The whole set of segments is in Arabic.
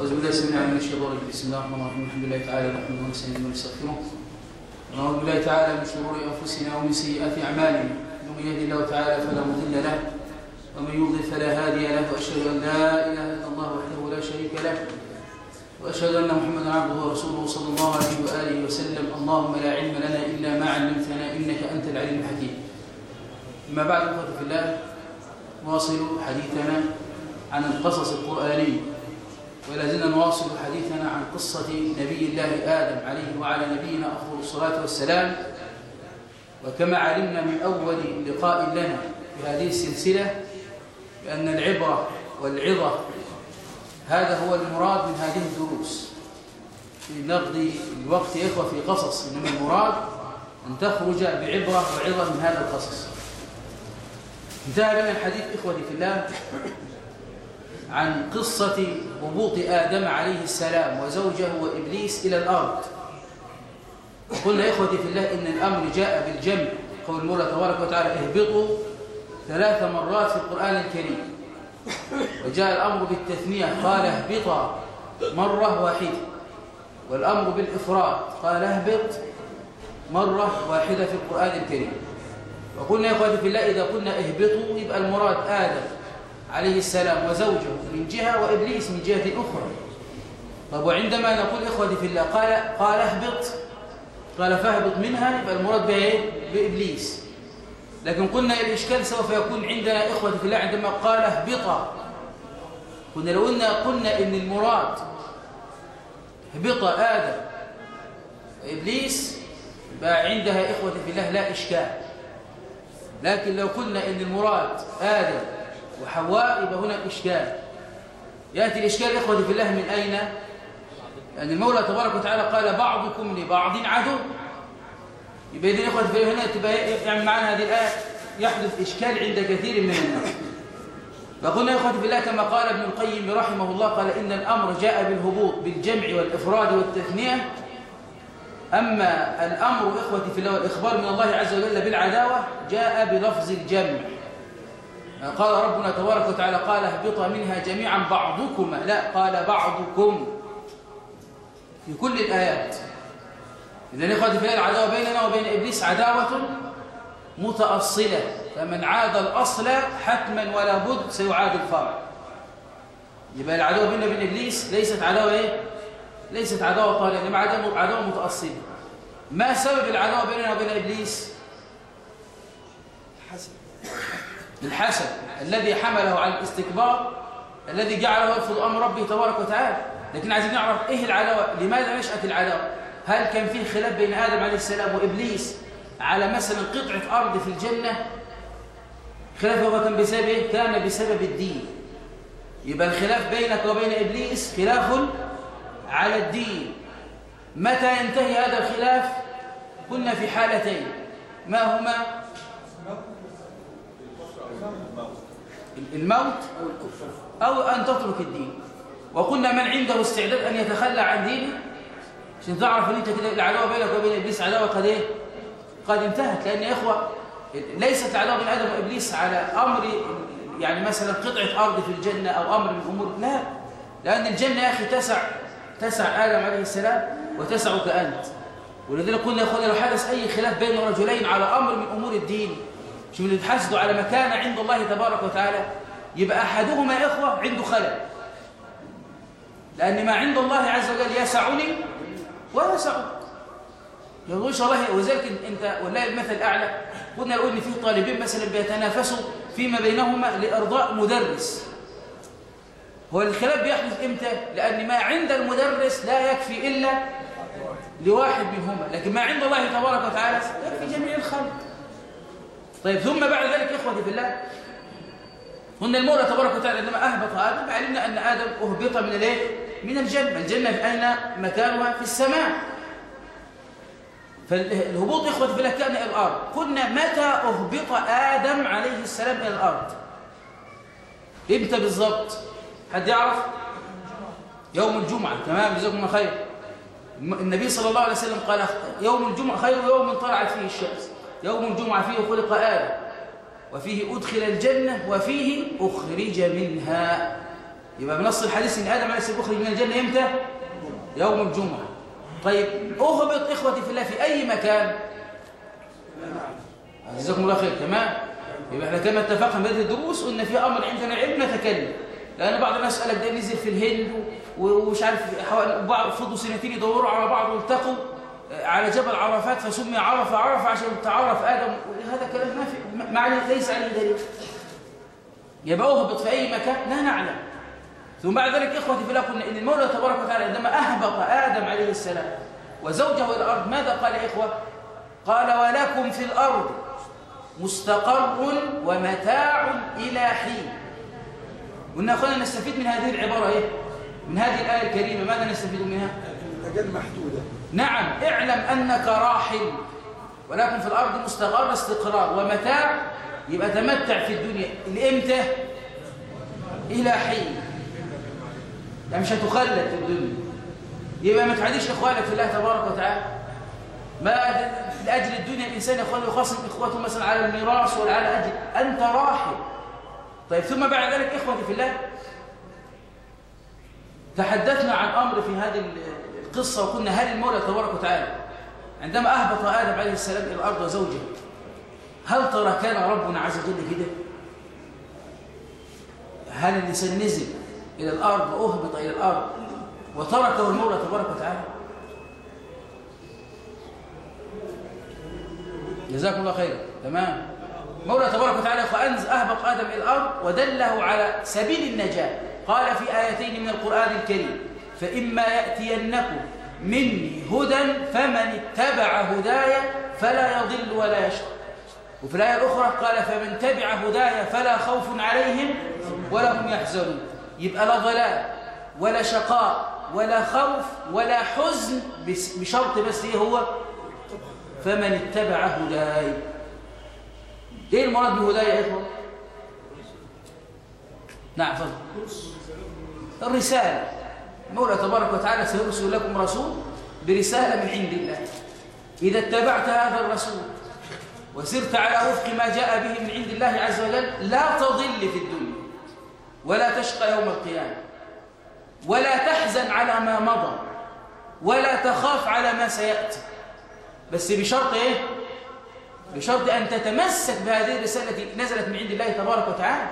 أعوذ بالله العليم من الشيطان الرجيم. بسم الله الرحمن الرحيم. الحمد لله تعالى نحمده ونستعينه ونستغفره. ونعوذ بالله تعالى من شرور أنفسنا ومن سيئات أعمالنا. من يهد الله تعالى فلا مضل له ومن يضلل فلا هادي له وأشهد أن لا إله إلا الله وحده لا شريك له وأشهد أن محمدا عبده ورسوله صلى الله عليه وآله وسلم. اللهم لا علم لنا إلا ما علمتنا إنك أنت العليم الحكيم. أما بعد أخوة في الله نواصل حديثنا عن القصص القرآني ولا زلنا نواصل حديثنا عن قصة نبي الله آدم عليه وعلى نبينا أفضل الصلاة والسلام. وكما علمنا من أول لقاء لنا في هذه السلسلة بأن العبرة والعظة هذا هو المراد من هذه الدروس. في نقضي الوقت يا إخوة في قصص إنما المراد أن تخرج بعبرة وعظة من هذا القصص. انتهى بنا الحديث إخوتي في الله. عن قصة هبوط آدم عليه السلام وزوجه وإبليس إلى الأرض. قلنا إخوتي في الله إن الأمر جاء بالجمع. قول المولى تبارك وتعالى اهبطوا ثلاث مرات في القرآن الكريم. وجاء الأمر بالتثنية. قال اهبطا مرة واحدة. والأمر بالإفراد. قال اهبط مرة واحدة في القرآن الكريم. وقلنا يا إخوتي في الله إذا قلنا اهبطوا يبقى المراد آدم. عليه السلام وزوجه من جهة وإبليس من جهة أخرى. طب وعندما نقول إخوتي في الله. قال قال اهبط. قال فاهبط منها يبقى المراد بإيه؟ بإبليس. لكن قلنا الإشكال سوف يكون عندنا إخوتي في الله عندما قال اهبطا. كنا لو قلنا قلنا إن المراد هبط آدم وإبليس يبقى عندها إخوتي في الله لا إشكال. لكن لو قلنا إن المراد آدم وحواء يبقى هنا إشكال. يأتي الإشكال إخوتي في الله من أين؟ لأن المولى تبارك وتعالى قال بعضكم لبعض عدو. يبقى إذن إخوتي في الله هنا تبقى يعني معنى هذه الآية يحدث إشكال عند كثير من الناس. فقلنا يا إخوتي في الله كما قال ابن القيم رحمه الله قال إن الأمر جاء بالهبوط بالجمع والإفراد والتثنية. أما الأمر إخوتي في الله والإخبار من الله عز وجل بالعداوة جاء بلفظ الجمع. قال ربنا تبارك وتعالى قال اهبطا منها جميعا بعضكما. لا قال بعضكم. في كل الآيات. إذن إخوتي في العداوة بيننا وبين إبليس عداوة متأصلة. فمن عاد الأصل حتما ولا بد سيعاد الفرع. يبقى العداوة بيننا وبين إبليس ليست عداوة إيه؟ ليست عداوة طارئة إنما عداوة, متأصلة. ما سبب العداوة بيننا وبين إبليس؟ حسن الحسد الذي حمله على الاستكبار الذي جعله يرفض أمر ربه تبارك وتعالى. لكن عايزين نعرف إيه العداوة؟ لماذا نشات العداوه هل كان فيه خلاف بين آدم عليه السلام وإبليس على مثلا قطعة أرض في الجنة؟ خلاف هو كان بسبب إيه؟ كان بسبب الدين. يبقى الخلاف بينك وبين إبليس خلاف على الدين. متى ينتهي هذا الخلاف؟ كنا في حالتين. ما هما؟ الموت أو أن تترك الدين. وقلنا من عنده استعداد أن يتخلى عن دينه؟ عشان تعرف أن أنت كده العداوة بينك وبين إبليس عداوة قد إيه؟ قد انتهت. لأن يا إخوة ليست العداوة بين آدم وإبليس على أمر يعني مثلا قطعة أرض في الجنة أو أمر من أمور. لا لأن الجنة يا أخي تسع تسع آدم عليه السلام وتسعك أنت. ولذلك قلنا يا أخواني لو حدث أي خلاف بين رجلين على أمر من أمور الدين شوف اللي تحسدوا على مكانة عند الله تبارك وتعالى يبقى أحدهما إخوة عنده خلل. لأن ما عند الله عز وجل يسعني ويسعك. يقول إن شاء الله وذلك أنت والله المثل الأعلى. قلنا لو إن فيه طالبين مثلا بيتنافسوا فيما بينهما لإرضاء مدرس. هو الخلاف بيحدث إمتى؟ لأن ما عند المدرس لا يكفي إلا لواحد منهما. لكن ما عند الله تبارك وتعالى يكفي جميع الخلق. طيب ثم بعد ذلك إخوتي في الله قلنا المولى تبارك وتعالى عندما أهبط آدم علمنا أن آدم أهبط من الايه؟ من الجنة. الجنة في أين؟ مكانها في السماء. فالهبوط إخوتي في الله كان إلى الأرض. قلنا متى أهبط آدم عليه السلام إلى الأرض؟ إمتى بالضبط؟ حد يعرف؟ يوم الجمعة. تمام جزاكم الله خير. النبي صلى الله عليه وسلم قال يوم الجمعة خير يوم طلعت فيه الشمس. يوم الجمعة فيه خلق آدم وفيه أدخل الجنة وفيه أخرج منها. يبقى بنص الحديث إن آدم عليه السلام يخرج من الجنة إمتى؟ يوم الجمعة. طيب اهبط إخوتي في الله في أي مكان؟ جزاكم الله خير تمام؟ يبقى إحنا كما اتفقنا بدء الدروس قلنا في أمر عندنا علم نتكلم. لأن بعض الناس قال لك ده نزل في الهند ومش عارف بعض فضوا سنتين يدوروا على بعض والتقوا على جبل عرفات فسمي عرفة عرفة عشان تعرف آدم. هذا كلام ما في ما ليس عليه دليل. يبقى اهبط في أي مكان لا نعلم. ثم بعد ذلك إخوتي في الله قلنا إن المولى تبارك وتعالى عندما أهبط آدم عليه السلام وزوجه إلى الأرض ماذا قال يا إخوة؟ قال ولكم في الأرض مستقر ومتاع إلى حين. قلنا أخوانا نستفيد من هذه العبارة إيه؟ من هذه الآية الكريمة ماذا نستفيد منها؟ أجل محدودة نعم اعلم أنك راحل. ولكن في الأرض مستقر استقرار ومتاع. يبقى تمتع في الدنيا. لإمتى؟ إلى حين. يعني مش هتخلد في الدنيا. يبقى ما تعاديش إخوانك في الله تبارك وتعالى. ما لأجل الدنيا الإنسان إخوانه يخاصم إخوته مثلا على الميراث ولا على أجل. أنت راحل. طيب ثم بعد ذلك إخوتي في الله تحدثنا عن أمر في هذه القصة وقلنا هل المولى تبارك وتعالى عندما أهبط آدم عليه السلام إلى الأرض وزوجه هل ترى كان ربنا عز وجل كده؟ هل الإنسان نزل إلى الأرض وأهبط إلى الأرض وتركه المولى تبارك وتعالى؟ جزاكم الله خيرا. تمام. مولى تبارك وتعالى فأنز أهبط آدم إلى الأرض ودله على سبيل النجاة. قال في آيتين من القرآن الكريم فإما يأتينكم مني هدى فمن اتبع هداي فلا يضل ولا يشقى. وفي الآية الأخرى قال فمن تبع هداي فلا خوف عليهم ولا هم يحزنون. يبقى لا ضلال ولا شقاء ولا خوف ولا حزن بشرط بس إيه هو؟ فمن اتبع هداي. إيه المراد بهداي يا إخوة؟ نعم فضل الرسالة. مولى تبارك وتعالى سيرسل لكم رسول برسالة من عند الله. إذا اتبعت هذا الرسول وسرت على وفق ما جاء به من عند الله عز وجل لا تضل في الدنيا ولا تشقى يوم القيامة ولا تحزن على ما مضى ولا تخاف على ما سيأتي. بس بشرط إيه؟ بشرط أن تتمسك بهذه الرسالة التي نزلت من عند الله تبارك وتعالى.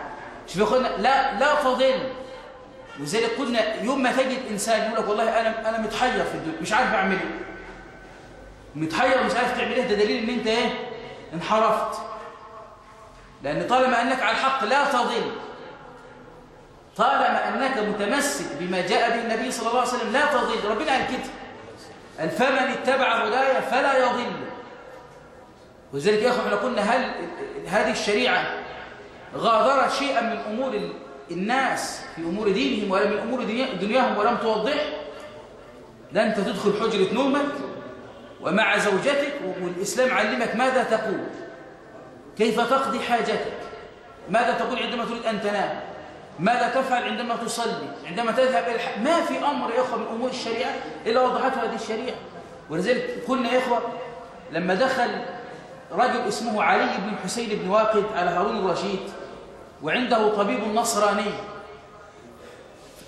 شوف يا لا لا تضل. وزي قلنا يوم ما تجد إنسان يقول لك والله أنا أنا متحير في الدنيا مش عارف أعمل إيه. متحير ومش عارف تعمل إيه. ده دليل إن أنت إيه؟ انحرفت. لأن طالما أنك على الحق لا تضل طالما أنك متمسك بما جاء به النبي صلى الله عليه وسلم لا تضل ربنا قال كده. قال فمن اتبع هدايا فلا يضل ولذلك يا اخوان إحنا قلنا هل هذه الشريعة غادرت شيئا من أمور الناس في أمور دينهم ولا من أمور دنياهم ولم توضح ده انت تدخل حجرة نومك ومع زوجتك والإسلام علمك ماذا تقول؟ كيف تقضي حاجتك؟ ماذا تقول عندما تريد أن تنام؟ ماذا تفعل عندما تصلي؟ عندما تذهب إلى ما في أمر يا إخوة من أمور الشريعة إلا وضحته هذه الشريعة. ولذلك قلنا يا إخوة لما دخل رجل اسمه علي بن حسين بن واقد على هارون الرشيد وعنده طبيب نصراني.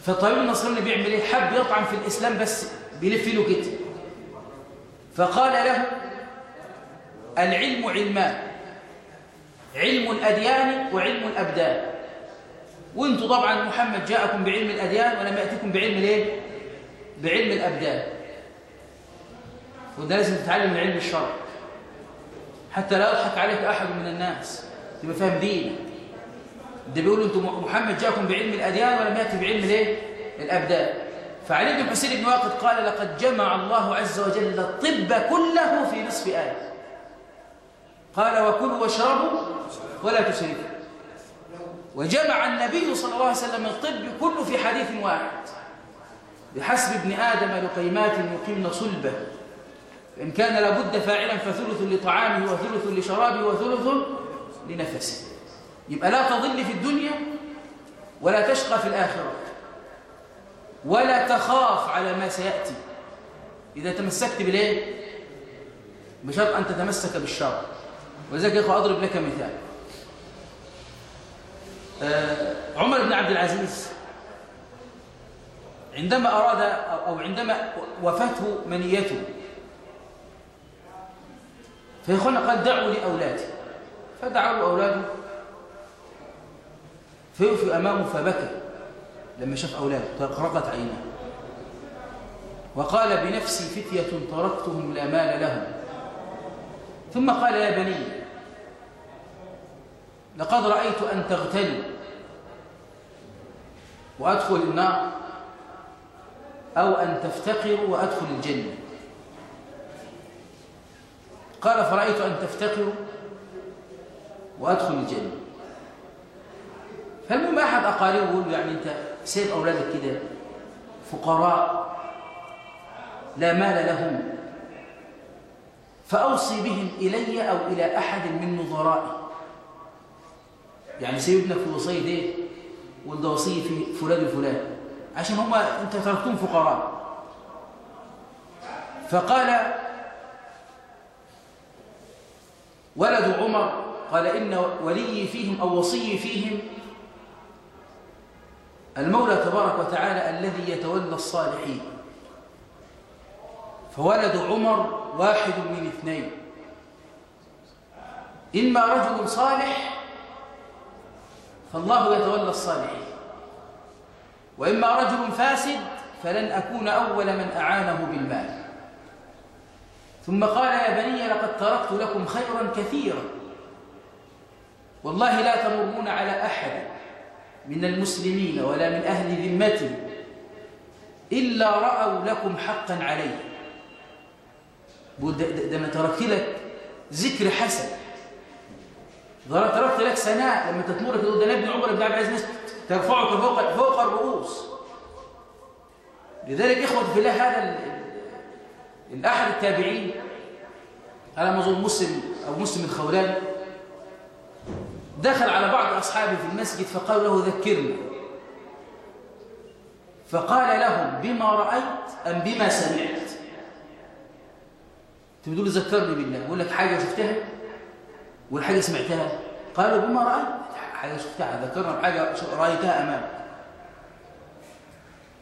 فالطبيب النصراني بيعمل إيه؟ حب يطعن في الإسلام بس بيلف له كده فقال له العلم علمان. علم الأديان وعلم الأبدان. وأنتم طبعا محمد جاءكم بعلم الأديان ولم يأتيكم بعلم الإيه؟ بعلم الأبدان. وده لازم تتعلم من علم الشرع حتى لا يضحك عليك أحد من الناس. تبقى فاهم دينك. ده بيقولوا أنتم محمد جاءكم بعلم الأديان ولم يأتي بعلم الايه؟ الأبدان. فعلي بن حسين بن واقد قال لقد جمع الله عز وجل الطب كله في نصف آية. قال وكلوا واشربوا ولا تسرفوا وجمع النبي صلى الله عليه وسلم الطب كله في حديث واحد. بحسب ابن آدم لقيمات يقيمن صلبه. إن كان لابد فاعلا فثلث لطعامه وثلث لشرابه وثلث لنفسه. يبقى لا تضل في الدنيا ولا تشقى في الآخرة. ولا تخاف على ما سيأتي. إذا تمسكت بالإيه؟ بشرط أن تتمسك بالشر. ولذلك يا أخو أضرب لك مثال. آه، عمر بن عبد العزيز عندما أراد أو عندما وفته منيته. فيقول قال دعوا لأولادي فدعوا أولاده. فيوفي أمامه فبكى. لما شاف أولاده تقرقت عيناه. وقال بنفسي فتية تركتهم لا مال لهم. ثم قال يا بني لقد رأيت أن تغتني وأدخل النار أو أن تفتقروا وأدخل الجنة. قال فرأيت أن تفتقروا وأدخل الجنة. فالمهم أحد أقاربه يقول يعني أنت سيب أولادك كده فقراء لا مال لهم. فأوصي بهم إلي أو إلى أحد من نظرائي. يعني سيبنا في وصية إيه وده وصية في فلان الفلان عشان هم أنت تركتهم فقراء. فقال ولد عمر قال إن ولي فيهم أو وصي فيهم المولى تبارك وتعالى الذي يتولى الصالحين. فولد عمر واحد من اثنين. إما رجل صالح فالله يتولى الصالحين. وإما رجل فاسد فلن أكون أول من أعانه بالمال. ثم قال يا بني لقد تركت لكم خيرا كثيرا. والله لا تمرون على أحد. من المسلمين ولا من أهل ذمته إلا رأوا لكم حقا عليه ده, ده, ده أنا تركت لك ذكر حسن. تركت لك سناء لما تتمر تقول ده ابن عمر بن عبد العزيز ترفعك فوق فوق الرؤوس. لذلك إخوة في الله هذا الأحد التابعين. على ما أظن مسلم أو مسلم الخولاني دخل على بعض أصحابه في المسجد فقالوا له ذكرنا فقال لهم بما رأيت أم بما سمعت؟ تقول لي ذكرني بالله يقول لك حاجة شفتها؟ والحاجة سمعتها؟ قالوا بما رأيت؟ حاجة شفتها ذكرنا بحاجة رأيتها أمامك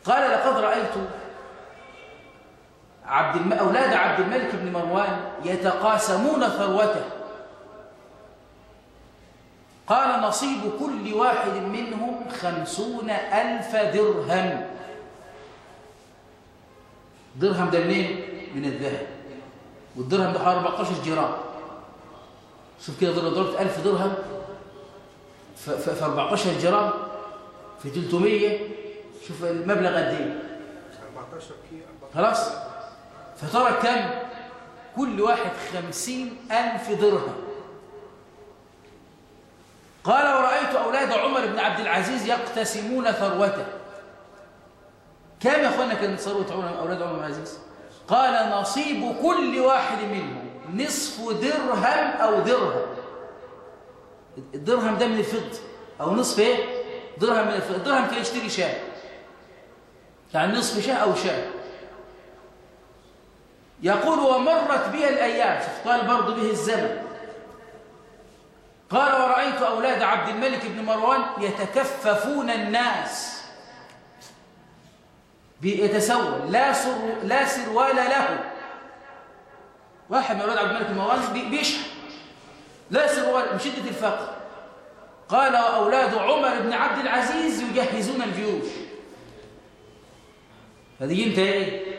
قال لقد رأيت عبد الم... أولاد عبد الملك بن مروان يتقاسمون ثروته. قال نصيب كل واحد منهم خمسون ألف درهم. درهم ده منين؟ من الذهب. والدرهم ده حوالي 14 جرام. شوف كده ضربت 1000 درهم. في 14 جرام. في 300 شوف المبلغ قد إيه. 14 كيلو خلاص؟ فترك كم؟ كل واحد خمسين ألف درهم. قال ورأيت أولاد عمر بن عبد العزيز يقتسمون ثروته. كم يا أخوانا كانت ثروة عمر أولاد عمر بن العزيز؟ قال نصيب كل واحد منهم نصف درهم أو درهم. الدرهم ده من الفضة. أو نصف إيه؟ درهم من الفضة. الدرهم كان يشتري شاة يعني نصف شاة أو شاة يقول ومرت بي الأيام. شوف قال برضه به الزمن. قال ورأيت أولاد عبد الملك بن مروان يتكففون الناس. يتسول لا, سر لا سروال له. واحد من أولاد عبد الملك بن مروان بيشحن لا سروال من شدة الفقر. قال وأولاد عمر بن عبد العزيز يجهزون الجيوش. هذه أنت إيه؟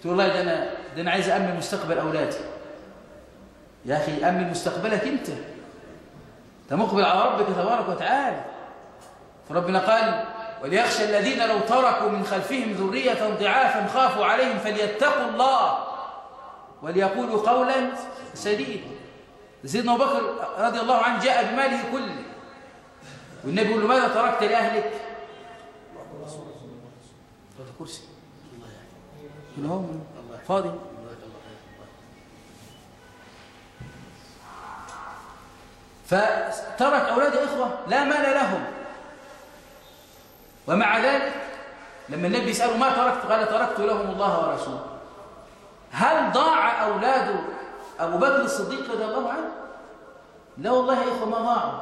تقول والله ده أنا ده أنا عايز امن مستقبل أولادي. يا أخي أمن مستقبلك أنت. انت مقبل على ربك تبارك وتعالى. فربنا قال وليخشى الذين لو تركوا من خلفهم ذرية ضعافا خافوا عليهم فليتقوا الله. وليقولوا قولا سديدا. سيدنا أبو بكر رضي الله عنه جاء بماله كله. والنبي يقول له ماذا تركت لأهلك؟ كرسي. الله هو فاضي. فترك أولاد إخوة لا مال لهم. ومع ذلك لما النبي يسأله ما تركت؟ قال تركت لهم الله ورسوله. هل ضاع أولاد أبو بكر الصديق رضي الله عنه؟ لا والله يا إخوة ما ضاعوا.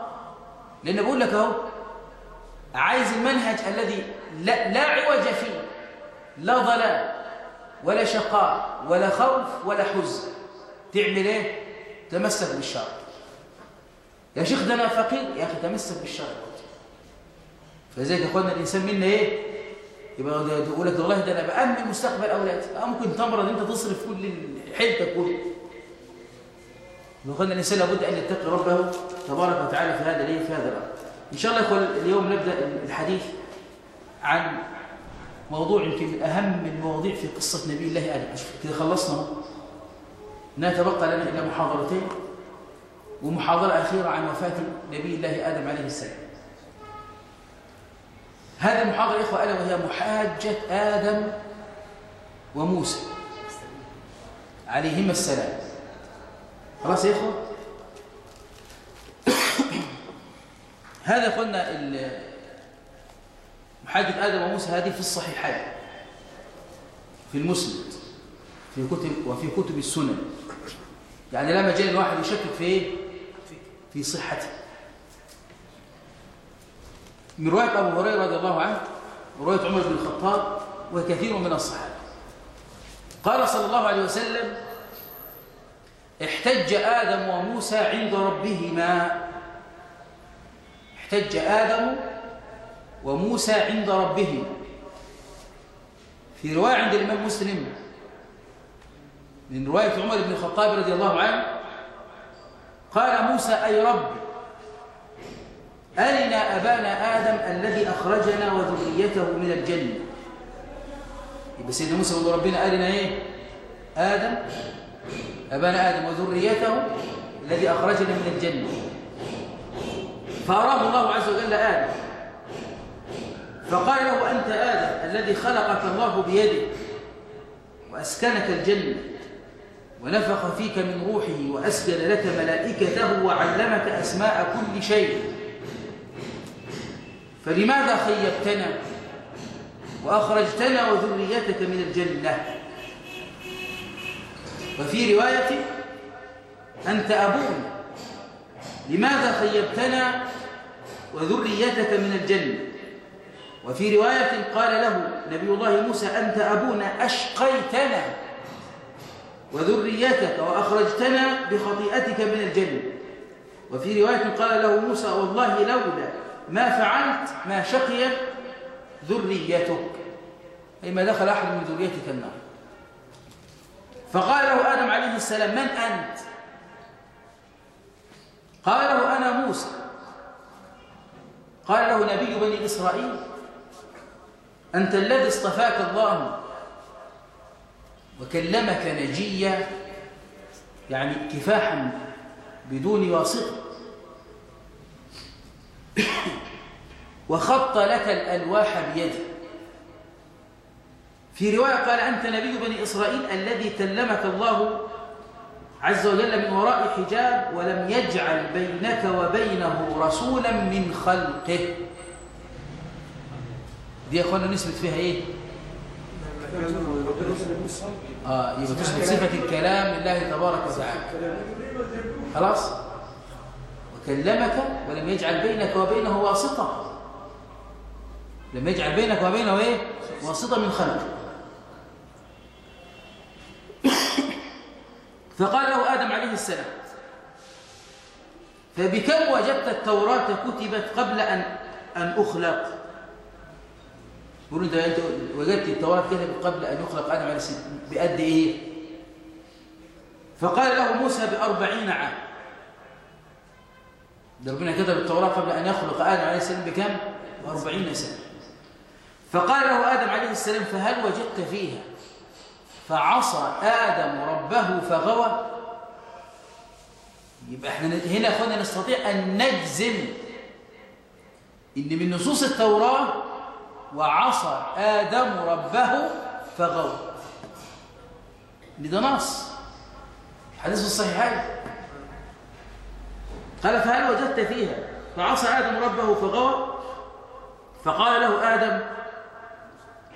لأن بقول لك أهو عايز المنهج الذي لا, لا عوج فيه لا ضلال ولا شقاء ولا خوف ولا حزن. تعمل إيه؟ تمسك بالشرع. يا شيخ ده أنا فقير. يا أخي تمسك بالشرع. فزي يا أخوانا الإنسان منا إيه؟ يبقى يقول لك والله ده أنا بامن مستقبل أولادي. آه ممكن تمرض أنت تصرف كل حيلتك كله. يقولنا الإنسان لابد أن يتقي ربه تبارك وتعالى في هذا الايه في هذا الامر إن شاء الله يقول اليوم نبدأ الحديث عن موضوع يمكن من أهم المواضيع في قصة نبي الله آدم كده خلصنا نتبقى لنا إلى محاضرتين. ومحاضرة أخيرة عن وفاة نبي الله آدم عليه السلام. هذه المحاضرة إخوة ألا وهي محاجة آدم وموسى عليهما السلام. خلاص يا إخوة؟ هذا قلنا محاجة آدم وموسى هذه في الصحيحين في المسند في كتب وفي كتب السنن. يعني لا مجال الواحد يشكك في إيه؟ في صحته. من رواية أبو هريرة رضي الله عنه ورواية عمر بن الخطاب وكثير من الصحابة. قال صلى الله عليه وسلم احتج آدم وموسى عند ربهما. احتج آدم وموسى عند ربهما. في رواية عند الإمام مسلم من رواية عمر بن الخطاب رضي الله عنه قال موسى أي رب أرنا أبانا آدم الذي أخرجنا وذريته من الجنة. يبقى سيدنا موسى يقول ربنا أرنا إيه؟ آدم أبانا آدم وذريته الذي أخرجنا من الجنة. فأراه الله عز وجل آدم. فقال له أنت آدم الذي خلقك الله بيده وأسكنك الجنة. ونفخ فيك من روحه وأسجد لك ملائكته وعلمك أسماء كل شيء. فلماذا خيبتنا وأخرجتنا وذريتك من الجنة؟ وفي رواية أنت أبونا لماذا خيبتنا وذريتك من الجنة؟ وفي رواية قال له نبي الله موسى أنت أبونا أشقيتنا. وذريتك وأخرجتنا بخطيئتك من الجنة. وفي رواية قال له موسى والله لولا ما فعلت ما شقي ذريتك. أي ما دخل أحد من ذريتك النار. فقال له آدم عليه السلام من أنت؟ قال له أنا موسى. قال له نبي بني إسرائيل أنت الذي اصطفاك الله وكلمك نجيا يعني كفاحا بدون واسطة. وخط لك الألواح بيده في رواية قال أنت نبي بني إسرائيل الذي كلمك الله عز وجل من وراء حجاب ولم يجعل بينك وبينه رسولا من خلقه. دي يا أخوانا نثبت فيها إيه؟ آه يبقى تثبت صفة الكلام لله تبارك وتعالى. خلاص؟ وكلمك ولم يجعل بينك وبينه واسطة. لم يجعل بينك وبينه إيه؟ واسطة من خلق. فقال له آدم عليه السلام فبكم وجدت التوراة كتبت قبل أن أن أخلق يقولون أنت وجدت التوراة كتبت قبل أن يخلق آدم عليه السلام بقد إيه؟ فقال له موسى بأربعين عام. ده ربنا كتب التوراة قبل أن يخلق آدم عليه السلام بكم؟ بأربعين سنة. فقال له آدم عليه السلام فهل وجدت فيها؟ فعصى آدم ربه فغوى. يبقى إحنا هنا اخوانا نستطيع أن نجزم إن من نصوص التوراة وعصى آدم ربه فغوى. ده نص حديث الصحيحين. قال فهل وجدت فيها؟ فعصى آدم ربه فغوى. فقال له آدم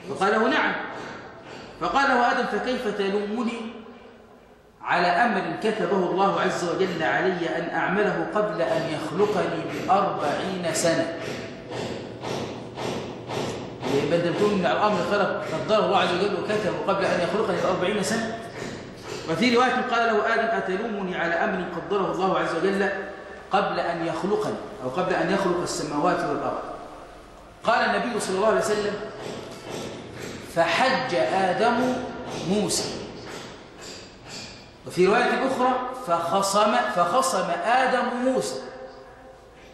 فقال له نعم. فقال له آدم فكيف تلومني على أمر كتبه الله عز وجل علي أن أعمله قبل أن يخلقني بأربعين سنة؟ يبقى انت بتقول ان الامر خلق قدره الله عز وجل وكتبه قبل أن يخلقني بأربعين سنة. وفي رواية قال له آدم أتلومني على أمر قدره الله عز وجل قبل أن يخلقني أو قبل أن يخلق السماوات والأرض. قال النبي صلى الله عليه وسلم فحج آدم موسى. وفي رواية أخرى فخصم فخصم آدم موسى.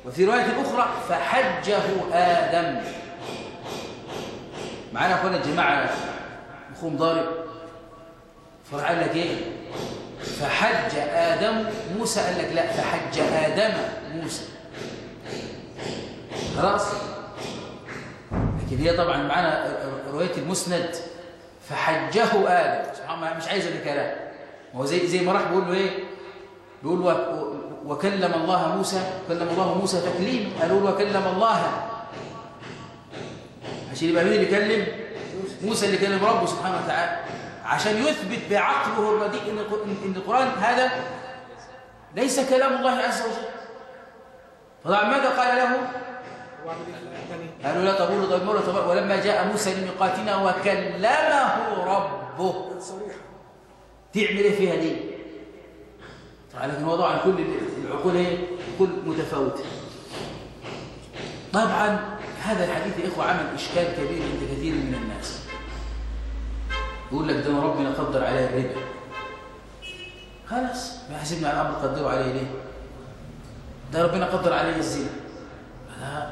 وفي رواية أخرى فحجه آدم. معانا أخوانا الجماعة مخهم ضارب. قال لك إيه؟ فحج آدم موسى قال لك لا فحج آدم موسى. خلاص؟ لكن هي طبعا معانا رواية المسند فحجه آدم. سبحان الله مش عايز الكلام هو زي زي ما راح بيقول له إيه؟ بيقول وكلم الله موسى كلم الله موسى تكليما قالوا وكلم الله عشان يبقى مين اللي كلم موسى اللي كلم ربه سبحانه وتعالى. عشان يثبت بعقله الرديء إن القرآن هذا ليس كلام الله عز وجل. فطبعا ماذا قال له؟ قالوا لا تقولوا ضد مرة ولما جاء موسى لميقاتنا وكلمه ربه. تعمل إيه فيها دي؟ لكن هو طبعا كل العقول إيه؟ كل متفاوته طبعا هذا الحديث يا إخوة عمل إشكال كبير عند كثير من الناس. يقول لك ده ربنا قدر عليه الربا. خلاص ما حسبنا على الامر قدروا عليه ليه؟ ده ربنا قدر عليه الزنا.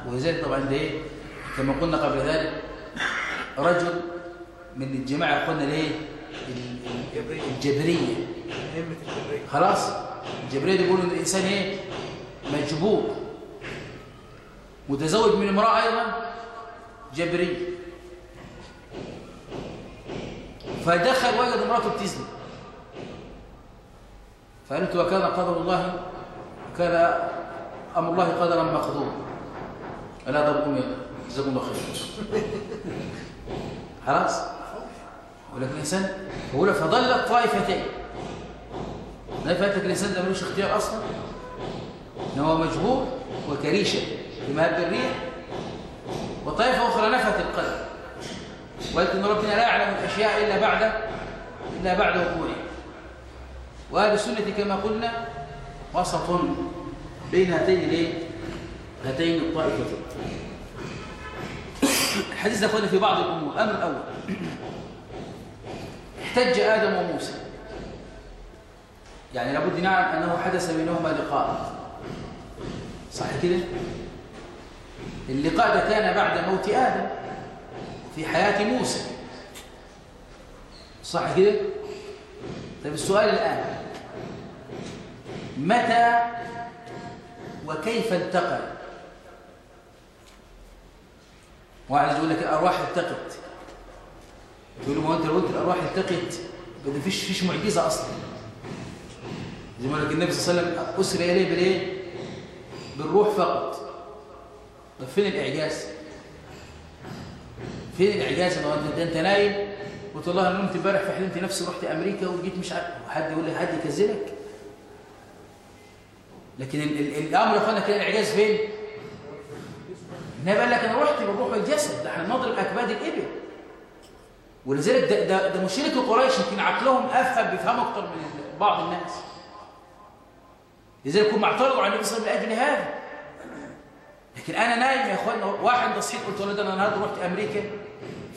ولذلك طبعا ده إيه كما قلنا قبل ذلك رجل من الجماعة قلنا ليه؟ الجبرية. خلاص الجبرية بيقولوا إن الإنسان إيه؟ مجبور. متزوج من امرأة أيضا جبريه فدخل وجد امرأته بتزني. فقالت وكان قدر الله كان أمر الله قدرا مقدورا. ألا ضربكم يلا جزاكم الله خير خلاص؟ ولكن الإنسان بقول فضلت طائفتين. لا فاتك الإنسان ده ملوش اختيار أصلا. ان هو مجبور وكريشة. بمهب الريح وطائفة أخرى نفت القدر ولكن ربنا لا يعلم الأشياء إلا بعد إلا بعد وقوعها وأهل السنة كما قلنا وسط بين هاتين هاتين الطائفتين الحديث قلنا في بعض الأمور. الامر الأول احتج آدم وموسى. يعني لابد نعلم أنه حدث بينهما لقاء. صح كده؟ اللقاء ده كان بعد موت آدم في حياة موسى. صح كده؟ طيب السؤال الآن. متى وكيف التقى؟ واحد يقول لك الارواح التقت. تقول له ما أنت لو قلت الأرواح التقت ما فيش فيش معجزة أصلا. زي ما لك النبي صلى الله عليه وسلم اسر إليه بالإيه؟ بالروح فقط. طب فين الإعجاز؟ فين الإعجاز ما انت أنت نايم قلت والله أنا نمت امبارح فحلمت نفسي رحت أمريكا وجيت مش عارف حد يقول لي حد يكذبك؟ لكن ال ال الأمر يا أخوانا كان الإعجاز فين؟ النبي قال لك أنا رحت بالروح والجسد ده إحنا نضرب أكباد الإبل. ولذلك ده, ده, ده مشرك قريش يمكن عقلهم أفهم بيفهموا أكتر من بعض الناس. لذلك هم اعترضوا على النبي صلى الله عليه وسلم لأجل هذا. لكن أنا نايم يا اخوانا واحد صحيت قلت له ده أنا النهارده رحت أمريكا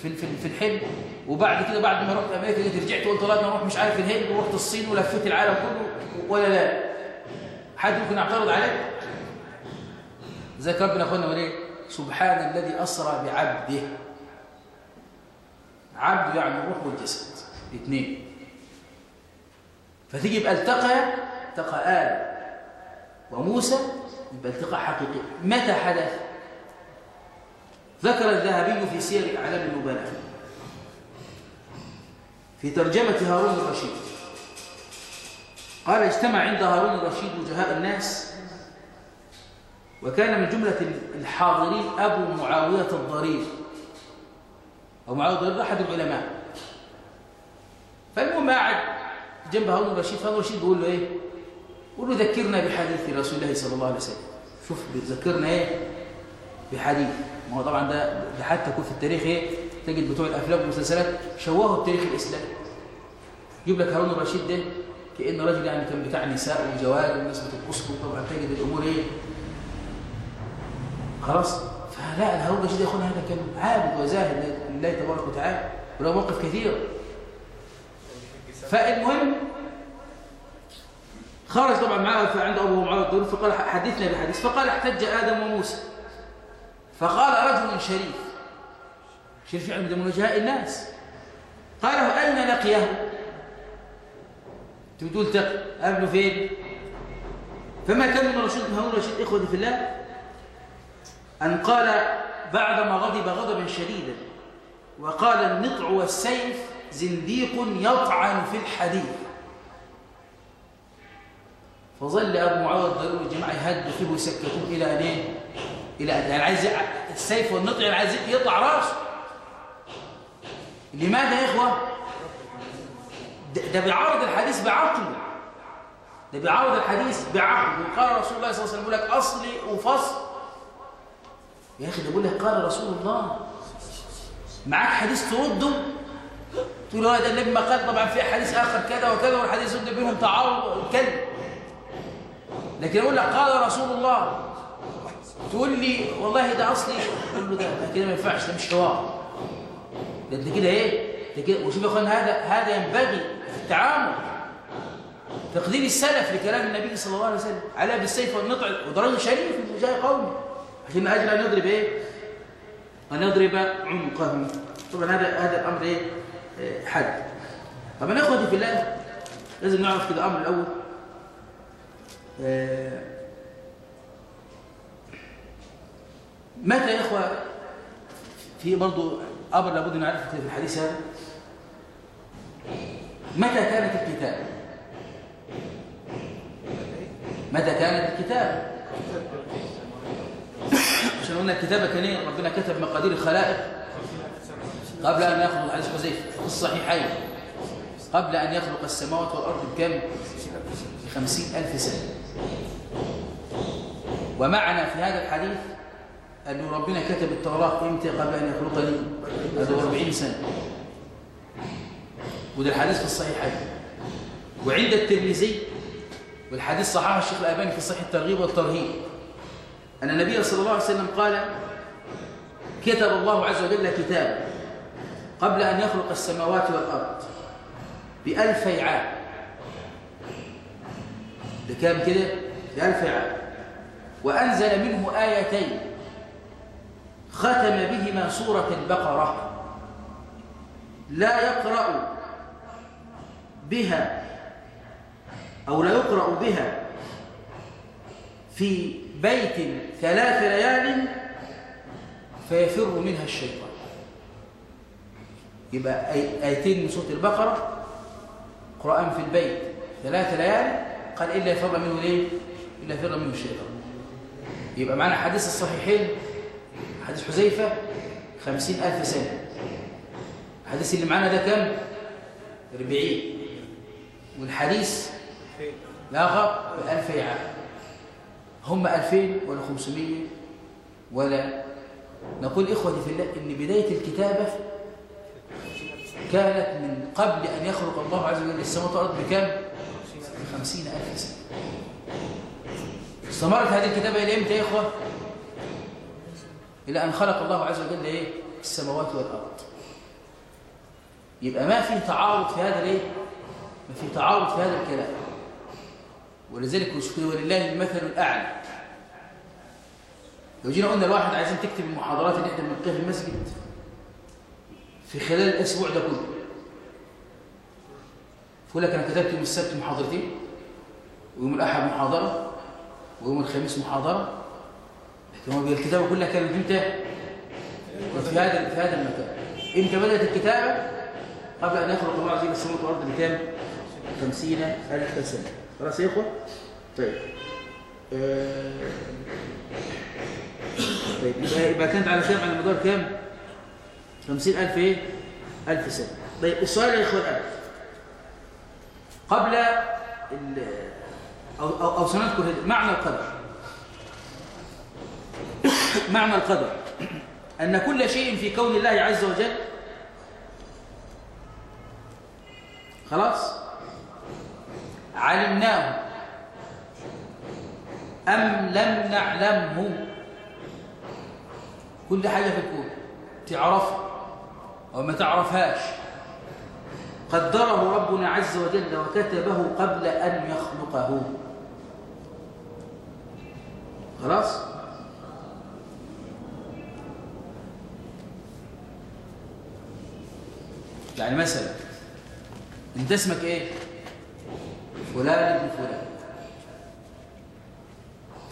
في في الحلم وبعد كده بعد ما رحت أمريكا جيت رجعت قلت له أنا أروح مش عارف الهند ورحت الصين ولفيت العالم كله ولا لا. حد ممكن يعترض عليه؟ زي ربنا اخوانا وليه؟ سبحان الذي أسرى بعبده. عبد يعني الروح والجسد اثنين. فتيجي يبقى التقى التقى آدم وموسى يبقى التقاء حقيقي متى حدث؟ ذكر الذهبي في سير أعلام النبلاء. في ترجمة هارون الرشيد. قال اجتمع عند هارون الرشيد وجهاء الناس وكان من جملة الحاضرين أبو معاوية الضرير. أو معاوية الضرير أحد العلماء. فالمهم قاعد جنب هارون الرشيد فهارون الرشيد بيقول له إيه؟ بيقول له ذكرنا بحديث رسول الله صلى الله عليه وسلم. شوف بيذكرنا إيه؟ بحديث. ما هو طبعا ده, ده حتى يكون في التاريخ إيه؟ تجد بتوع الأفلام والمسلسلات شوهوا التاريخ الإسلامي. يجيب لك هارون الرشيد ده كأن راجل يعني كان بتاع نساء وجوال والناس بتتقصه طبعا تجد الأمور إيه؟ خلاص. فلا هارون الرشيد يا اخوانا هذا كان عابد وزاهد لله تبارك وتعالى وله مواقف كثيرة. فالمهم خرج طبعا معه فعند ابو معاويه الدور فقال حدثنا بحديث فقال احتج آدم وموسى. فقال رجل شريف. شريف يعني من وجهاء الناس. قال أين لقيه؟ تقول قابله فين فما كان من رشيد هارون رشيد اخوتي في الله. أن قال بعدما غضب غضبا شديدا. وقال النطع والسيف زنديق يطعن في الحديث. فظل أبو معاوية الضروري الجماعه يهدوا فيه ويسكتوه إلى إيه إلى يعني عايز السيف والنطع يعني عايز يطلع رأسه. لماذا يا اخوه ده بيعارض الحديث بعقله. ده بيعارض الحديث بعقله. قال رسول الله صلى الله عليه وسلم لك أصلي وفصل. يا أخي ده بيقول لك قال رسول الله. معاك حديث ترده؟ تقول هذا النبي ما قال طبعا في حديث آخر كذا وكذا والحديث يرد بينهم تعارض وكذب لكن أقول لك قال رسول الله. تقول لي والله ده أصلي. أقول له ده كده ما ينفعش ده مش حوار. ده انت كده إيه؟ ده كده وشوف يا أخوان هذا هذا ينبغي في التعامل. تقدير السلف لكلام النبي صلى الله عليه وسلم على بالسيف والنطع وده رجل شريف جاي قومي عشان أجل أن يضرب إيه؟ أن يضرب عنقه طبعا هذا هذا الأمر إيه؟ حد. طب أنا إخوتي في الله لازم نعرف كده الامر الأول. متى يا إخوة؟ في برضه أمر لابد نعرفه في الحديث هذا. متى كانت الكتابه متى كانت الكتابه عشان قلنا الكتابه كان إيه؟ ربنا كتب مقادير الخلائق. قبل أن يخلق الحديث حذيفة في الصحيحين. قبل أن يخلق السماوات والأرض بكم؟ بخمسين ألف سنة. ومعنى في هذا الحديث أن ربنا كتب التوراة إمتى قبل أن يخلقني؟ هذا 40 سنة. وده الحديث في الصحيحين. وعند الترمذي والحديث صححه الشيخ الألباني في صحيح الترغيب والترهيب. أن النبي صلى الله عليه وسلم قال كتب الله عز وجل كتابا قبل أن يخلق السماوات والأرض بألفي عام. ده كام كده؟ بألفي عام وأنزل منه آيتين. ختم بهما سورة البقرة. لا يقرأ بها أو لا يقرأ بها في بيت ثلاث ليال فيفر منها الشيطان. يبقى آيتين من سورة البقرة قرآن في البيت ثلاث ليال قال إلا يفر منه ليه؟ إلا يفر منه الشيطان يبقى معنا حديث الصحيحين حديث حذيفة خمسين ألف سنة الحديث اللي معانا ده كم؟ ربعين والحديث الآخر بألفي عام هم ألفين ولا خمسمية ولا نقول إخوتي في الله إن بداية الكتابة كانت من قبل أن يخلق الله عز وجل السماوات والأرض بكم؟ بخمسين ألف سنة استمرت هذه الكتابة إلى إمتى يا إخوة؟ إلى أن خلق الله عز وجل إيه؟ السماوات والأرض يبقى ما في تعارض في هذا ليه؟ ما في تعارض في هذا الكلام ولذلك ولله المثل الأعلى لو جينا قلنا الواحد عايزين تكتب المحاضرات اللي إحنا بنلقيها في المسجد في خلال الأسبوع ده كله فقول لك أنا كتبت يوم السبت محاضرتين ويوم الأحد محاضرة ويوم الخميس محاضرة هو الكتابة كلها كانت إمتى؟ في هذا في هذا المكان إمتى بدأت الكتابة؟ قبل أن يخلق الله عز وجل السماوات والأرض بكام؟ 50000 سنة خلاص يا إخوة؟ طيب. طيب يبقى, كانت على كام على مدار كام؟ 50000 إيه؟ 1000 سنة طيب السؤال يا إخوة الآن قبل أو, أو, أو سنذكر معنى القدر. معنى القدر. أن كل شيء في كون الله عز وجل خلاص؟ علمناه. أم لم نعلمه؟ كل حاجة في الكون. تعرفها أو ما تعرفهاش. قدره ربنا عز وجل وكتبه قبل أن يخلقه. خلاص؟ يعني مثلا انت اسمك إيه؟ فلان ابن فلان.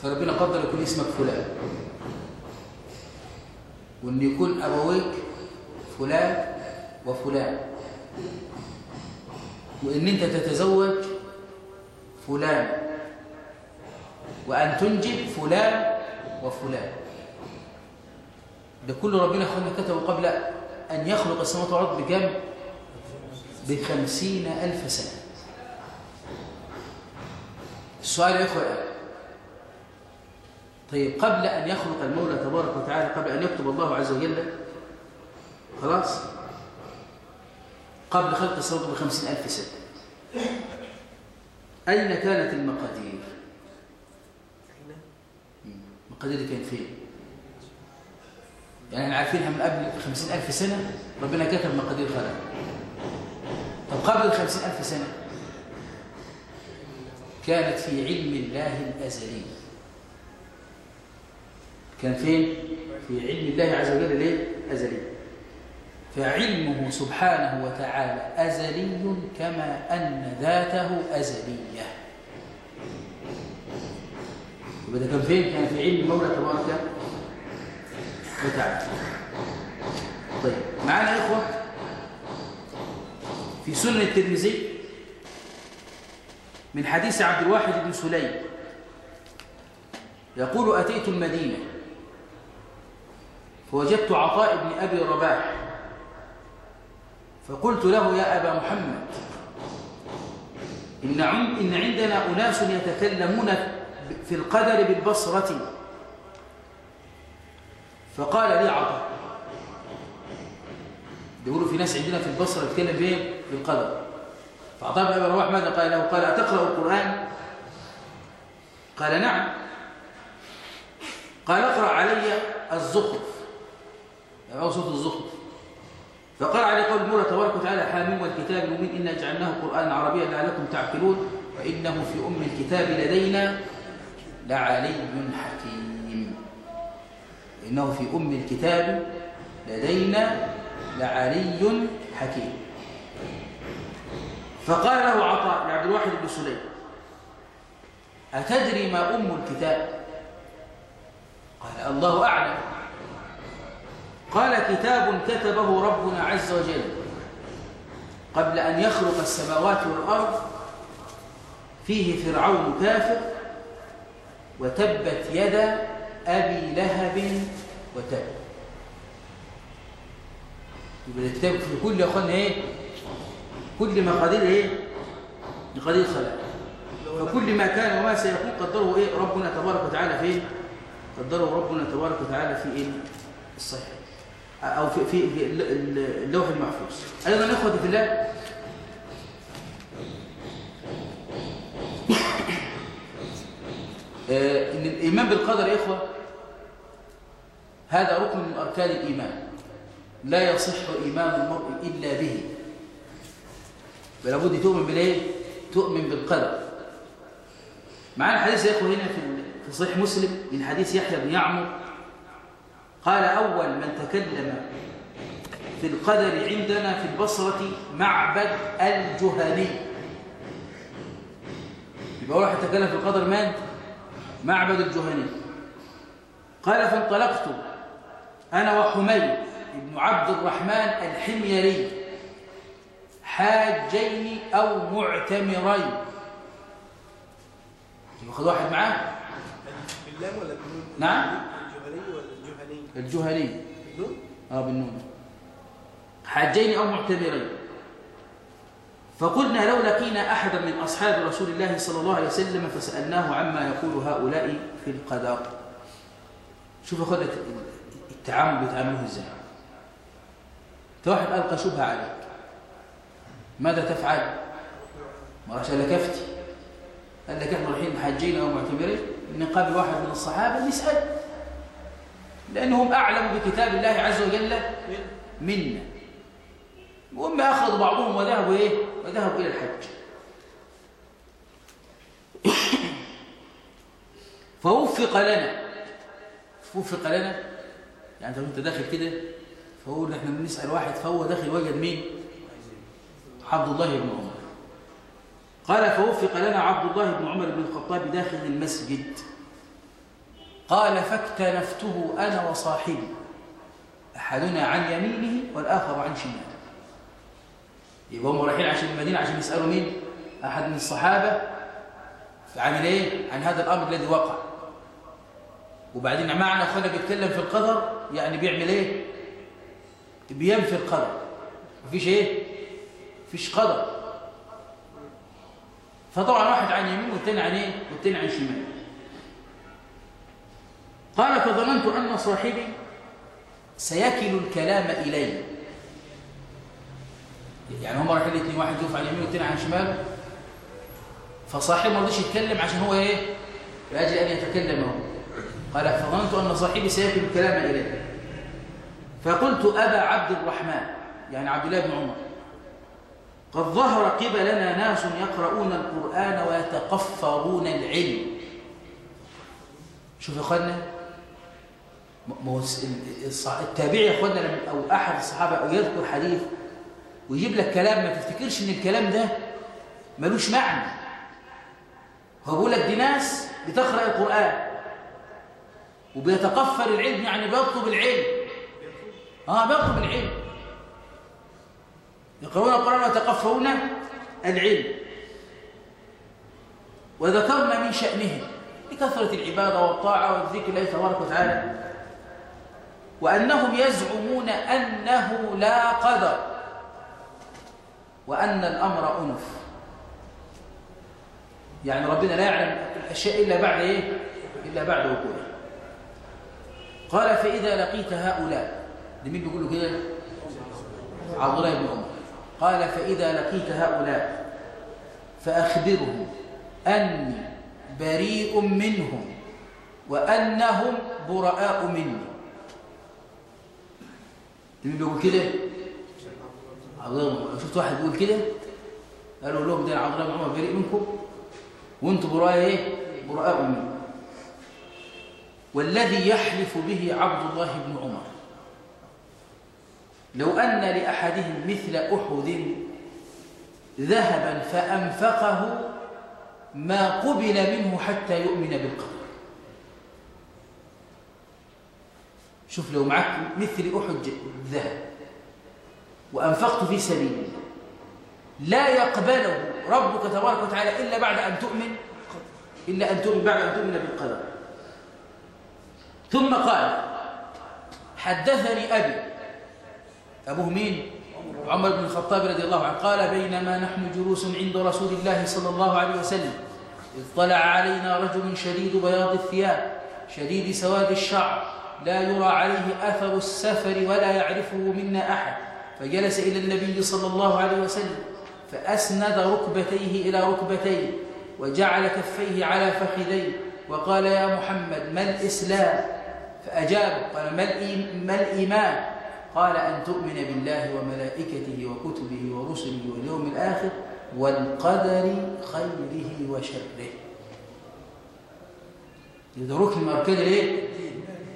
فربنا قدر يكون اسمك فلان. وإن يكون أبويك فلان وفلان. وإن أنت تتزوج فلان وأن تنجب فلان وفلان. ده كل ربنا اخوانا كتبه قبل أن يخلق السماوات والأرض بكم؟ بخمسين ألف سنة. السؤال يا إخوة طيب قبل أن يخلق المولى تبارك وتعالى قبل أن يكتب الله عز وجل خلاص؟ قبل خلق السماوات بخمسين ألف سنة أين كانت المقادير؟ المقادير دي كانت فين؟ يعني إحنا عارفينها من قبل خمسين ألف سنة؟ ربنا كتب مقادير خلق طب قبل الخمسين ألف سنة كانت في علم الله الأزلي. كان فين؟ في علم الله عز وجل ليه؟ أزلي فعلمه سبحانه وتعالى أزلي كما أن ذاته أزلية. ده كان فين؟ كان في علم مولى تبارك وتعالى. طيب معانا إخوة في سنة الترمذي من حديث عبد الواحد بن سليم يقول أتيت المدينة فوجدت عطاء بن أبي رباح فقلت له يا أبا محمد إن, إن عندنا أناس يتكلمون في القدر بالبصرة. فقال لي عطاء. بيقولوا في ناس عندنا في البصرة يتكلم بيه بالقدر. فعطاء بن أبي رباح ماذا قال له؟ قال أتقرأ القرآن؟ قال نعم. قال اقرأ علي الزخرف. يعني صوت الزخرف. فقال عليه قول المولى تبارك وتعالى حاميم والكتاب المبين. إنا جعلناه قرآنا عربيا لعلكم تعقلون. وإنه في أم الكتاب لدينا لعلي حكيم. إنه في أم الكتاب لدينا لعلي حكيم. فقال له عطاء لعبد الواحد بن سليم أتدري ما أم الكتاب؟ قال الله أعلم. قال كتاب كتبه ربنا عز وجل قبل أن يخلق السماوات والأرض فيه فرعون كافر وتبت يد أبي لهب وتب. يبقى الكتاب في كل يا إيه؟ كل مقادير إيه؟ مقادير خلق. فكل ما كان وما سيكون قدره إيه؟ ربنا تبارك وتعالى فين قدره ربنا تبارك وتعالى في إيه؟ الصحيح. أو في, في اللوح المحفوظ. أيضا إخوتي في الله. آه، إن الإيمان بالقدر يا إخوة هذا ركن من أركان الإيمان. لا يصح إيمان المرء إلا به. بد تؤمن بالإيه؟ تؤمن بالقدر. معنا حديث يا إخوة هنا في صحيح مسلم من حديث يحيى بن يعمر قال أول من تكلم في القدر عندنا في البصرة معبد الجهني. يبقى واحد تكلم في القدر من؟ معبد الجهني. قال فانطلقت أنا وحميد بن عبد الرحمن الحميري حاجين أو معتمرين. يبقى واحد معاه. باللام ولا بالنون؟ نعم. الجهني آه بالنون. حاجين أو معتمرين فقلنا لو لقينا أحدا من أصحاب رسول الله صلى الله عليه وسلم فسألناه عما يقول هؤلاء في القدر. شوف اخوانا التعامل بيتعاملوه إزاي؟ واحد ألقى شبهة عليك. ماذا تفعل؟ ما راح لك افتي قال لك إحنا رايحين محجين أو معتمرين نقابل واحد من الصحابة نسال لأنهم أعلم بكتاب الله عز وجل منا. وما أخذ بعضهم وذهبوا إيه؟ وذهبوا إلى الحج. فوفق لنا. وفق لنا. يعني أنت داخل كده فهو إحنا بنسأل واحد فهو داخل وجد مين؟ عبد الله بن عمر. قال فوفق لنا عبد الله بن عمر بن الخطاب داخل المسجد. قال فاكتنفته أنا وصاحبي. أحدنا عن يمينه والآخر عن شماله. يبقى هم رايحين عشان المدينة عشان يسألوا مين؟ أحد من الصحابة. عن إيه؟ عن هذا الأمر الذي وقع. وبعدين معنى اخوانا بيتكلم في القدر يعني بيعمل إيه؟ بينفي القدر. مفيش إيه؟ مفيش قدر. فطبعا واحد عن يمين والتاني عن إيه؟ والتاني عن شمال. قال فظننت أن صاحبي سيكل الكلام إلي. يعني هم رايحين الاثنين واحد يقف عن يمين والتاني عن شمال فصاحبه ما رضيش يتكلم عشان هو إيه؟ لاجل أن يتكلم هو. قال فظننت أن صاحبي سيكل الكلام إليه فقلت أبا عبد الرحمن يعني عبد الله بن عمر قد ظهر قبلنا ناس يقرؤون القرآن ويتقفرون العلم. شوف يا أخوانا التابعي يا أخوانا أو أحد الصحابة أو يذكر حديث ويجيب لك كلام ما تفتكرش ان الكلام ده ملوش معنى. هو بيقول لك دي ناس بتقرأ القرآن وبيتقفل العلم يعني بيطلب العلم. آه بيطلب العلم. يقرؤون القرآن ويتقفلون العلم. وذكرنا من شأنهم بكثرة العبادة والطاعة والذكر الله تبارك وتعالى. وأنهم يزعمون أنه لا قدر وأن الأمر أنف. يعني ربنا لا يعلم الأشياء إلا بعد إيه؟ إلا بعد وقوعها قال فإذا لقيت هؤلاء لمين بيقول له كده؟ عبد الله بن عمر. قال فإذا لقيت هؤلاء فأخبرهم أني بريء منهم وأنهم براء مني. لمين بيقول كده؟ شفت واحد بيقول كده؟ قالوا لهم ده عبد الله بن عمر بريء منكم؟ وأنتم براء إيه؟ براء مني والذي يحلف به عبد الله بن عمر. لو أن لأحدهم مثل أحد ذهبا فأنفقه ما قبل منه حتى يؤمن بالقدر. شوف لو معك مثل أحد ذهب وأنفقت في سبيل الله لا يقبله ربك تبارك وتعالى إلا بعد أن تؤمن إلا أن تؤمن بعد أن تؤمن بالقدر ثم قال حدثني أبي أبوه مين؟ عمر بن الخطاب رضي الله عنه قال بينما نحن جلوس عند رسول الله صلى الله عليه وسلم إذ طلع علينا رجل شديد بياض الثياب شديد سواد الشعر لا يرى عليه أثر السفر ولا يعرفه منا أحد. فجلس إلى النبي صلى الله عليه وسلم فأسند ركبتيه إلى ركبتيه وجعل كفيه على فخذيه وقال يا محمد ما الإسلام؟ فأجاب قال ما الإيمان؟ قال أن تؤمن بالله وملائكته وكتبه ورسله واليوم الآخر والقدر خيره وشره. من أركان الايه؟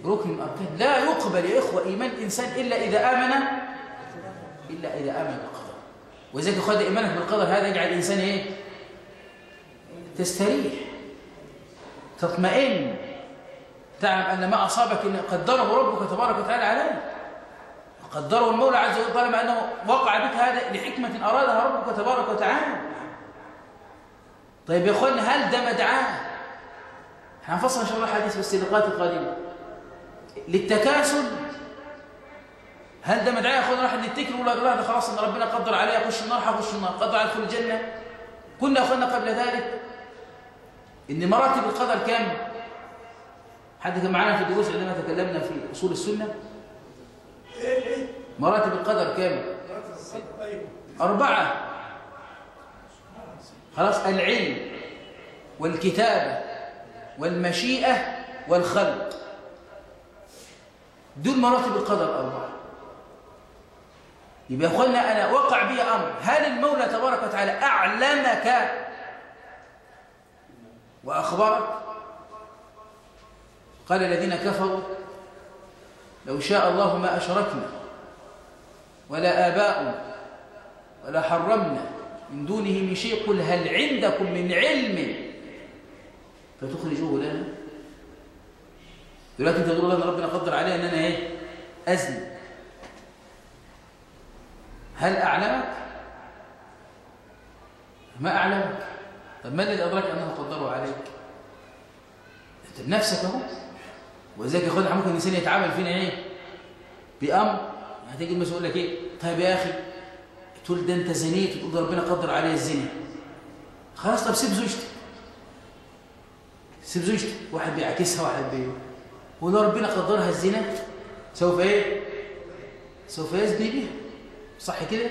ركن من أركان لا يقبل يا إخوة إيمان إنسان إلا إذا آمن إلا إذا آمن بالقدر. وإذا خد إيمانك بالقدر هذا يجعل الإنسان إيه؟ تستريح تطمئن. تعلم أن ما أصابك إن قدره ربك تبارك وتعالى عليه. قدره المولى عز وجل طالما أنه وقع بك هذا لحكمة أرادها ربك تبارك وتعالى. طيب يا أخوانا هل ده مدعاه هنفصل إن شاء الله الحديث بس اللقاءات القادمة للتكاسل. هل ده مدعاه يا أخوانا راح نتكل ولا لا؟ ده خلاص إن ربنا قدر عليه أخش النار هخش النار. قدر على الجنة كنا يا أخوانا قبل ذلك. إن مراتب القدر كام؟ حد كان معانا في الدروس عندما تكلمنا في إيه إيه مراتب القدر كام؟ أربعة. خلاص العلم والكتابة والمشيئة والخلق. دول مراتب القدر أربعة يبقى يا أخوانا أنا وقع بي أمر. هل المولى تبارك وتعالى أعلمك وأخبرك؟ قال الذين كفروا لو شاء الله ما أشركنا ولا آباؤنا ولا حرمنا من دونه من شيء قل هل عندكم من علم؟ فتخرجوه لنا. دلوقتي انت تقول ان ربنا قدر علي ان أنا إيه؟ أزني. هل أعلمك؟ ما أعلمك. طب ما الذي ادراك أنه قدره عليك؟ أنت بنفسك أهو. وذلك يا إخوان ممكن الإنسان يتعامل فينا إيه؟ بأمر. هتيجي المسؤول يقول لك إيه؟ طيب يا أخي تقول ده أنت زنيت وتقول ربنا قدر علي الزنا. خلاص طب سيب زوجتك سيب زوجتك واحد بيعكسها واحد بي ولو ربنا قدرها الزنا. سوف إيه؟ سوف يزني بها صح كده؟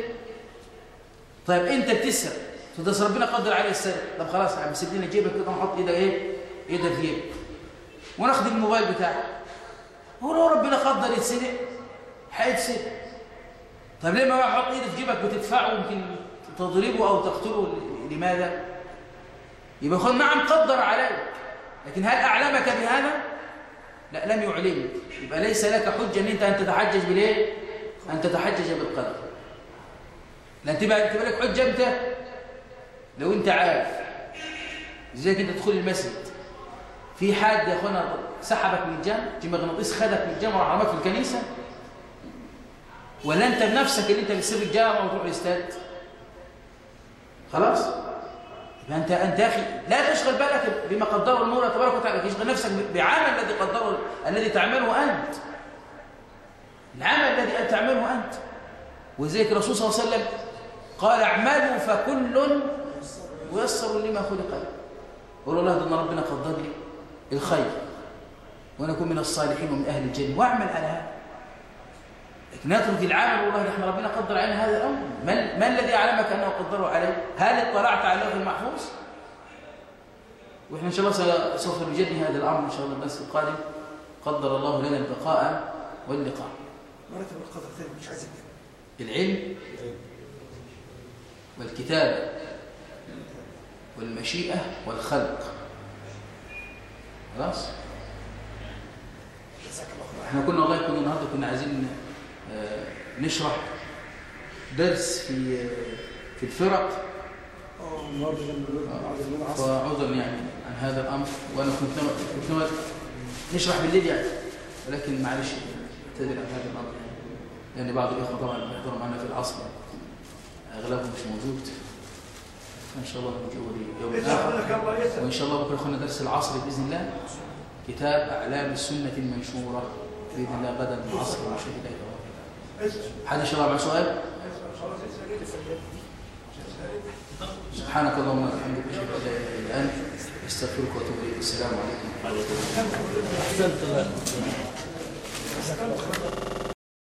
طيب انت بتسرق. تقول ده ربنا قدر علي السرقه طب خلاص يا عم سيب لنا جيبك كده ونحط إيدك إيه؟ إيدك في جيبك. وناخد الموبايل بتاعك. هو لو ربنا قدر يتسرق هيتسرق طب ليه ما أحط ايدي في جيبك بتدفعه يمكن تضربه أو تقتله لماذا؟ يبقى خد نعم قدر عليك. لكن هل أعلمك بهذا؟ لا لم يعلمك يبقى ليس لك حجة إن أنت أن تتحجج بالايه أن تتحجج بالقدر. لا أنت بقى أنت لك حجة إمتى لو أنت عارف. إزاي انت تدخل المسجد؟ في حد يا أخوانا سحبك من الجامع مغناطيس خدك من الجامع وراح في الكنيسة؟ ولا أنت بنفسك اللي أنت بتسيب الجامع وتروح الاستاد؟ خلاص؟ يبقى انت يا أخي لا تشغل بالك بما قدره المولى تبارك وتعالى اشغل نفسك بعمل الذي قدره الذي تعمله أنت. العمل الذي تعمله أنت. وزيك الرسول صلى الله عليه وسلم قال اعملوا فكل ميسر لما خلق له قول الله إن ربنا قدر لي الخير وأنا اكون من الصالحين ومن أهل الجنة. واعمل على هذا. نترك العمل والله إحنا ربنا قدر علينا هذا الأمر. ما, ما الذي أعلمك أنه قدره عليه هل اطلعت على اللوح المحفوظ؟ وإحنا إن شاء الله سوف نجدي هذا الأمر إن شاء الله الدرس القادم. قدر الله لنا البقاء واللقاء. مرتب القدر ثاني مش عايز العلم والكتابه والمشيئة والخلق. خلاص؟ خير. إحنا كنا والله كنا النهارده كنا عايزين نشرح درس في آه، في الفرق. فعذرا يعني عن هذا الأمر وأنا كنت كنت نشرح بالليل يعني ولكن معلش اعتذر عن هذا الأمر. يعني لأن بعض الإخوة طبعا بيحضروا معنا في العصر أغلبهم مش موجود. فإن شاء الله نجيبه يوم يسعد اخر لك الله يسعد وإن شاء الله بكرة يكون درس العصر بإذن الله. كتاب أعلام السنة المنشورة بإذن الله غدا العصر. ونشهد اليه اسعد حد الله مع سؤال؟ سبحانك اللهم وبحمدك أشهد أن لا إله إلا أنت أستغفرك وأتوب إليك. السلام عليكم. ورحمه الله. خير